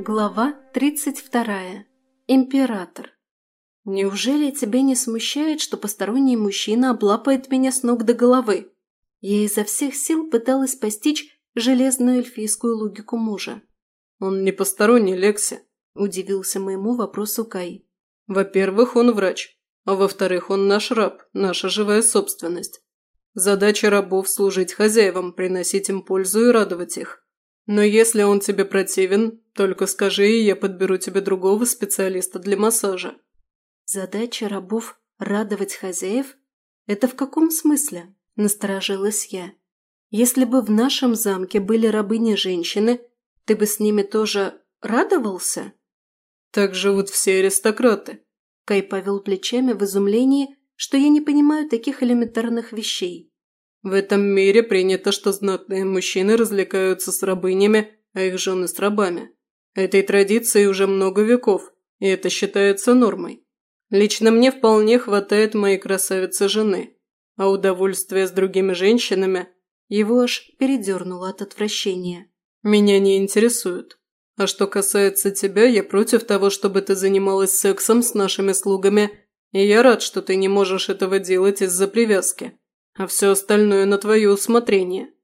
Глава 32. Император. Неужели тебя не смущает, что посторонний мужчина облапает меня с ног до головы? Я изо всех сил пыталась постичь железную эльфийскую логику мужа. «Он не посторонний, Лекси», – удивился моему вопросу Кай. «Во-первых, он врач, а во-вторых, он наш раб, наша живая собственность. Задача рабов – служить хозяевам, приносить им пользу и радовать их. Но если он тебе противен, только скажи, и я подберу тебе другого специалиста для массажа». «Задача рабов – радовать хозяев? Это в каком смысле?» – насторожилась я. «Если бы в нашем замке были рабыни-женщины, ты бы с ними тоже радовался?» «Так живут все аристократы», – Кай повел плечами в изумлении, что я не понимаю таких элементарных вещей. В этом мире принято, что знатные мужчины развлекаются с рабынями, а их жены с рабами. Этой традиции уже много веков, и это считается нормой. Лично мне вполне хватает моей красавицы-жены, а удовольствие с другими женщинами его аж передернуло от отвращения. Меня не интересует. А что касается тебя, я против того, чтобы ты занималась сексом с нашими слугами, и я рад, что ты не можешь этого делать из-за привязки а все остальное на твое усмотрение».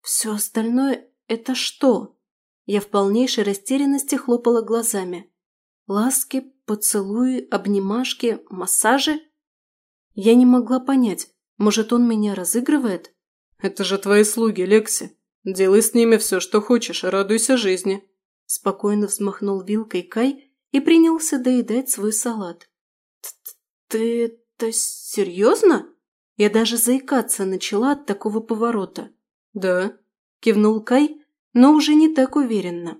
«Все остальное – это что?» Я в полнейшей растерянности хлопала глазами. Ласки, поцелуи, обнимашки, массажи? Я не могла понять, может, он меня разыгрывает? «Это же твои слуги, Лекси. Делай с ними все, что хочешь, и радуйся жизни». Спокойно взмахнул вилкой Кай и принялся доедать свой салат. «Ты это серьезно?» Я даже заикаться начала от такого поворота. «Да», – кивнул Кай, но уже не так уверенно.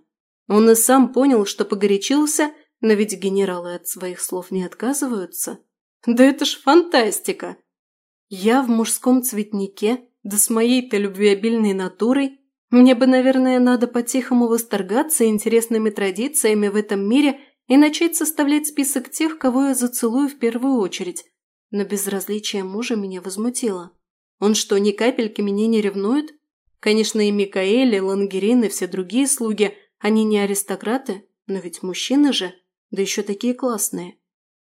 Он и сам понял, что погорячился, но ведь генералы от своих слов не отказываются. Да это ж фантастика! Я в мужском цветнике, да с моей-то любвеобильной натурой, мне бы, наверное, надо по-тихому восторгаться интересными традициями в этом мире и начать составлять список тех, кого я зацелую в первую очередь, но безразличие мужа меня возмутило. Он что, ни капельки меня не ревнует? Конечно, и Микаэль, и Лангерин, и все другие слуги, они не аристократы, но ведь мужчины же, да еще такие классные.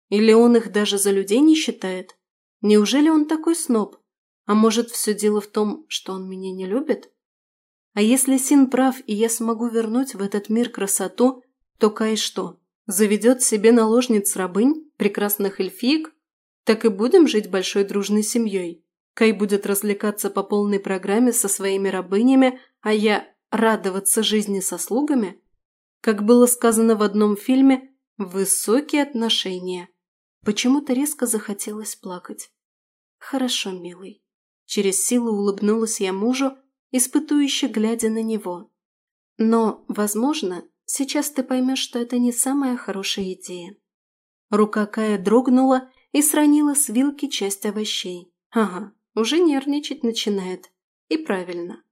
Или он их даже за людей не считает? Неужели он такой сноб? А может, все дело в том, что он меня не любит? А если Син прав, и я смогу вернуть в этот мир красоту, то Кай что, заведет себе наложниц рабынь, прекрасных эльфиек, так и будем жить большой дружной семьей. Кай будет развлекаться по полной программе со своими рабынями, а я радоваться жизни со слугами? Как было сказано в одном фильме, высокие отношения. Почему-то резко захотелось плакать. Хорошо, милый. Через силу улыбнулась я мужу, испытующе глядя на него. Но, возможно, сейчас ты поймешь, что это не самая хорошая идея. Рука Кая дрогнула, и сранила с вилки часть овощей. Ага, уже нервничать начинает. И правильно.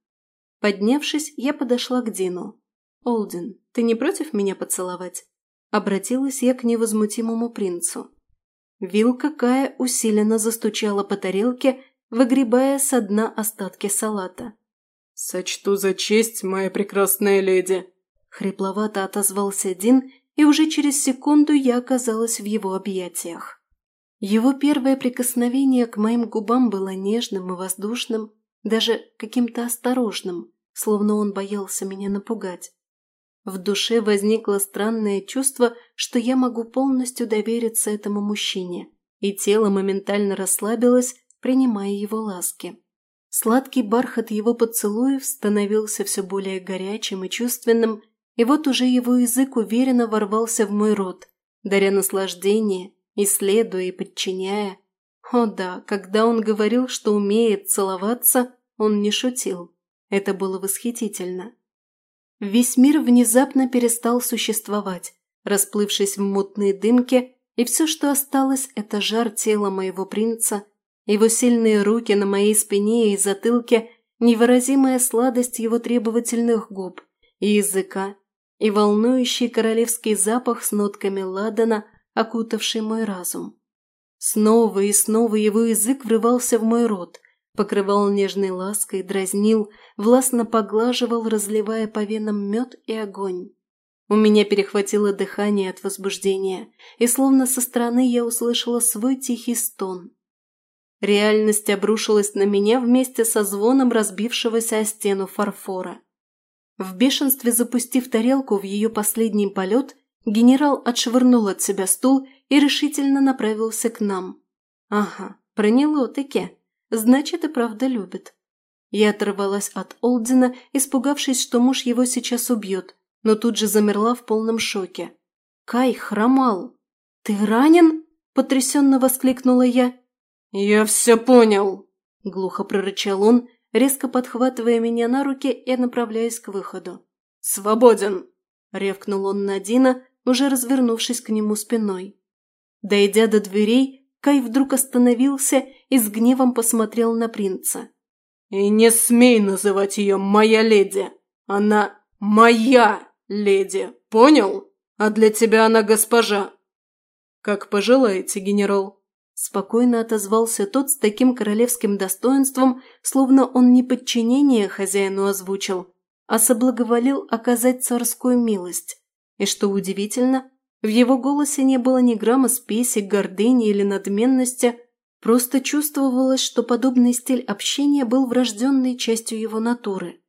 Поднявшись, я подошла к Дину. «Олдин, ты не против меня поцеловать?» Обратилась я к невозмутимому принцу. Вилка Кая усиленно застучала по тарелке, выгребая со дна остатки салата. «Сочту за честь, моя прекрасная леди!» Хрипловато отозвался Дин, и уже через секунду я оказалась в его объятиях. Его первое прикосновение к моим губам было нежным и воздушным, даже каким-то осторожным, словно он боялся меня напугать. В душе возникло странное чувство, что я могу полностью довериться этому мужчине, и тело моментально расслабилось, принимая его ласки. Сладкий бархат его поцелуев становился все более горячим и чувственным, и вот уже его язык уверенно ворвался в мой рот, даря наслаждение исследуя и подчиняя. О да, когда он говорил, что умеет целоваться, он не шутил. Это было восхитительно. Весь мир внезапно перестал существовать, расплывшись в мутные дымки, и все, что осталось, это жар тела моего принца, его сильные руки на моей спине и затылке, невыразимая сладость его требовательных губ и языка, и волнующий королевский запах с нотками ладана – окутавший мой разум. Снова и снова его язык врывался в мой рот, покрывал нежной лаской, дразнил, властно поглаживал, разливая по венам мед и огонь. У меня перехватило дыхание от возбуждения, и словно со стороны я услышала свой тихий стон. Реальность обрушилась на меня вместе со звоном разбившегося о стену фарфора. В бешенстве запустив тарелку в ее последний полет, генерал отшвырнул от себя стул и решительно направился к нам. «Ага, проняло-таки. Значит, и правда любит». Я оторвалась от Олдина, испугавшись, что муж его сейчас убьет, но тут же замерла в полном шоке. Кай хромал. «Ты ранен?» – потрясенно воскликнула я. «Я все понял!» – глухо прорычал он, резко подхватывая меня на руки и направляясь к выходу. «Свободен!» – ревкнул он на Дина, уже развернувшись к нему спиной. Дойдя до дверей, Кай вдруг остановился и с гневом посмотрел на принца. «И не смей называть ее «моя леди». Она «моя леди», понял? А для тебя она госпожа». «Как пожелаете, генерал», Спокойно отозвался тот с таким королевским достоинством, словно он не подчинение хозяину озвучил, а соблаговолил оказать царскую милость. И что удивительно, в его голосе не было ни грамма спеси, гордыни или надменности, просто чувствовалось, что подобный стиль общения был врожденной частью его натуры.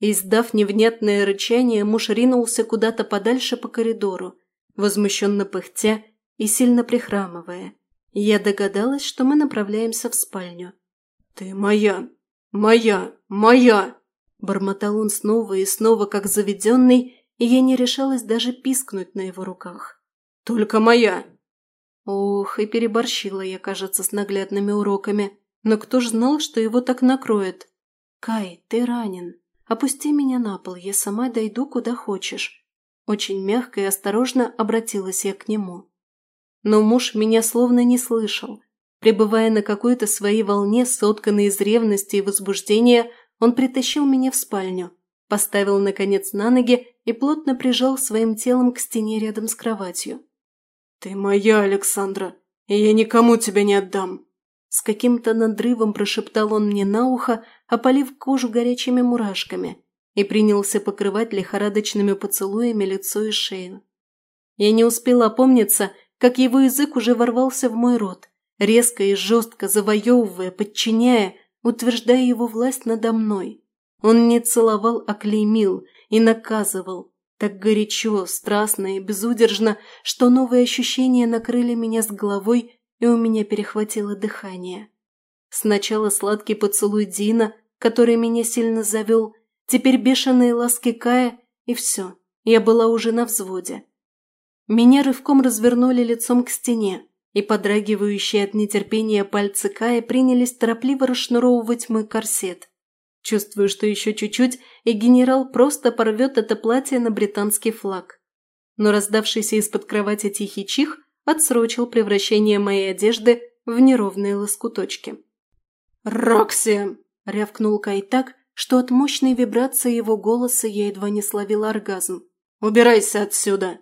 Издав невнятное рычание, муж ринулся куда-то подальше по коридору, возмущенно пыхтя и сильно прихрамывая. Я догадалась, что мы направляемся в спальню. «Ты моя! Моя! Моя!» Бормотал он снова и снова, как заведенный, и я не решалась даже пискнуть на его руках. «Только моя!» Ох, и переборщила я, кажется, с наглядными уроками. Но кто ж знал, что его так накроет? «Кай, ты ранен. Опусти меня на пол, я сама дойду, куда хочешь». Очень мягко и осторожно обратилась я к нему. Но муж меня словно не слышал. Пребывая на какой-то своей волне, сотканной из ревности и возбуждения, он притащил меня в спальню, поставил, наконец, на ноги и плотно прижал своим телом к стене рядом с кроватью. «Ты моя, Александра, и я никому тебя не отдам!» С каким-то надрывом прошептал он мне на ухо, опалив кожу горячими мурашками, и принялся покрывать лихорадочными поцелуями лицо и шею. Я не успела опомниться, как его язык уже ворвался в мой рот, резко и жестко завоевывая, подчиняя, утверждая его власть надо мной. Он не целовал, а клеймил и наказывал, так горячо, страстно и безудержно, что новые ощущения накрыли меня с головой, и у меня перехватило дыхание. Сначала сладкий поцелуй Дина, который меня сильно завел, теперь бешеные ласки Кая, и все, я была уже на взводе. Меня рывком развернули лицом к стене, и подрагивающие от нетерпения пальцы Кая принялись торопливо расшнуровывать мой корсет. Чувствую, что еще чуть-чуть, и генерал просто порвет это платье на британский флаг. Но раздавшийся из-под кровати тихий чих отсрочил превращение моей одежды в неровные лоскуточки. «Рокси!» – рявкнул Кай так, что от мощной вибрации его голоса я едва не словила оргазм. «Убирайся отсюда!»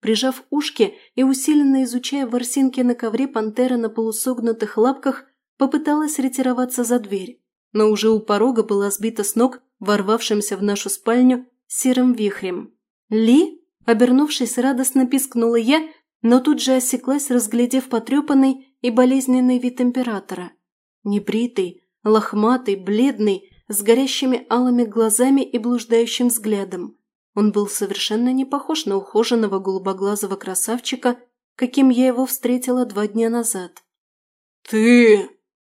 Прижав ушки и усиленно изучая ворсинки на ковре, пантера на полусогнутых лапках попыталась ретироваться за дверь, но уже у порога была сбита с ног ворвавшимся в нашу спальню серым вихрем. «Ли?» – обернувшись, радостно пискнула я, но тут же осеклась, разглядев потрепанный и болезненный вид императора. Небритый, лохматый, бледный, с горящими алыми глазами и блуждающим взглядом. Он был совершенно не похож на ухоженного голубоглазого красавчика, каким я его встретила два дня назад. «Ты...»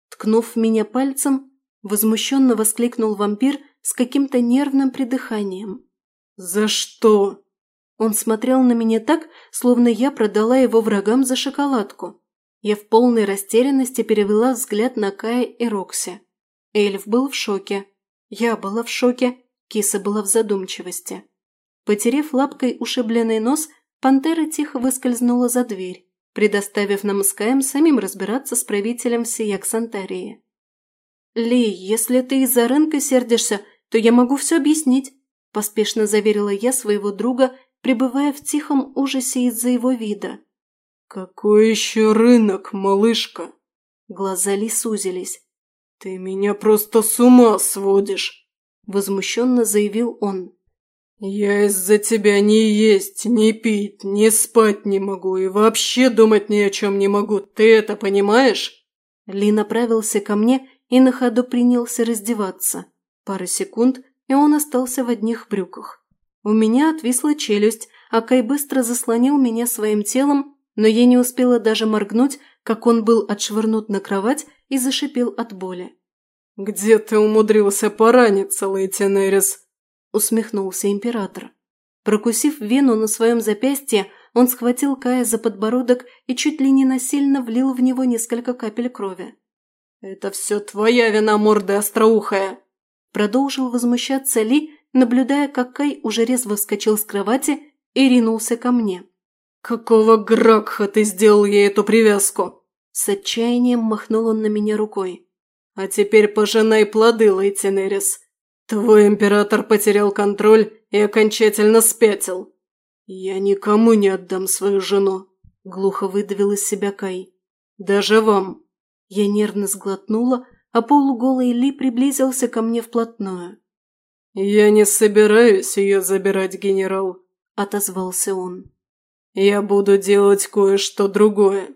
Ткнув меня пальцем, возмущенно воскликнул вампир с каким-то нервным придыханием. «За что?» Он смотрел на меня так, словно я продала его врагам за шоколадку. Я в полной растерянности перевела взгляд на Кая и Рокси. Эльф был в шоке. Я была в шоке. Киса была в задумчивости. Потерев лапкой ушибленный нос, пантера тихо выскользнула за дверь, предоставив нам с Каем самим разбираться с правителем всей Аксантарии. «Ли, если ты из-за рынка сердишься, то я могу все объяснить», – поспешно заверила я своего друга, пребывая в тихом ужасе из-за его вида. «Какой еще рынок, малышка?» Глаза Ли сузились. «Ты меня просто с ума сводишь!» – возмущенно заявил он. «Я из-за тебя ни есть, ни пить, ни спать не могу и вообще думать ни о чем не могу. Ты это понимаешь?» Ли направился ко мне и на ходу принялся раздеваться. Пара секунд, и он остался в одних брюках. У меня отвисла челюсть, а Кай быстро заслонил меня своим телом, но я не успела даже моргнуть, как он был отшвырнут на кровать и зашипел от боли. «Где ты умудрился пораниться, Лейтенерис?» – усмехнулся император. Прокусив вену на своем запястье, он схватил Кая за подбородок и чуть ли не насильно влил в него несколько капель крови. «Это все твоя вина, морда остроухая!» Продолжил возмущаться Ли, наблюдая, как Кай уже резво вскочил с кровати и ринулся ко мне. «Какого гракха ты сделал ей эту привязку?» С отчаянием махнул он на меня рукой. «А теперь пожинай плоды, Лейтенерис. Твой император потерял контроль и окончательно спятил. Я никому не отдам свою жену», – глухо выдавил из себя Кай. «Даже вам». Я нервно сглотнула, а полуголый Ли приблизился ко мне вплотную. «Я не собираюсь ее забирать, генерал», – отозвался он. «Я буду делать кое-что другое».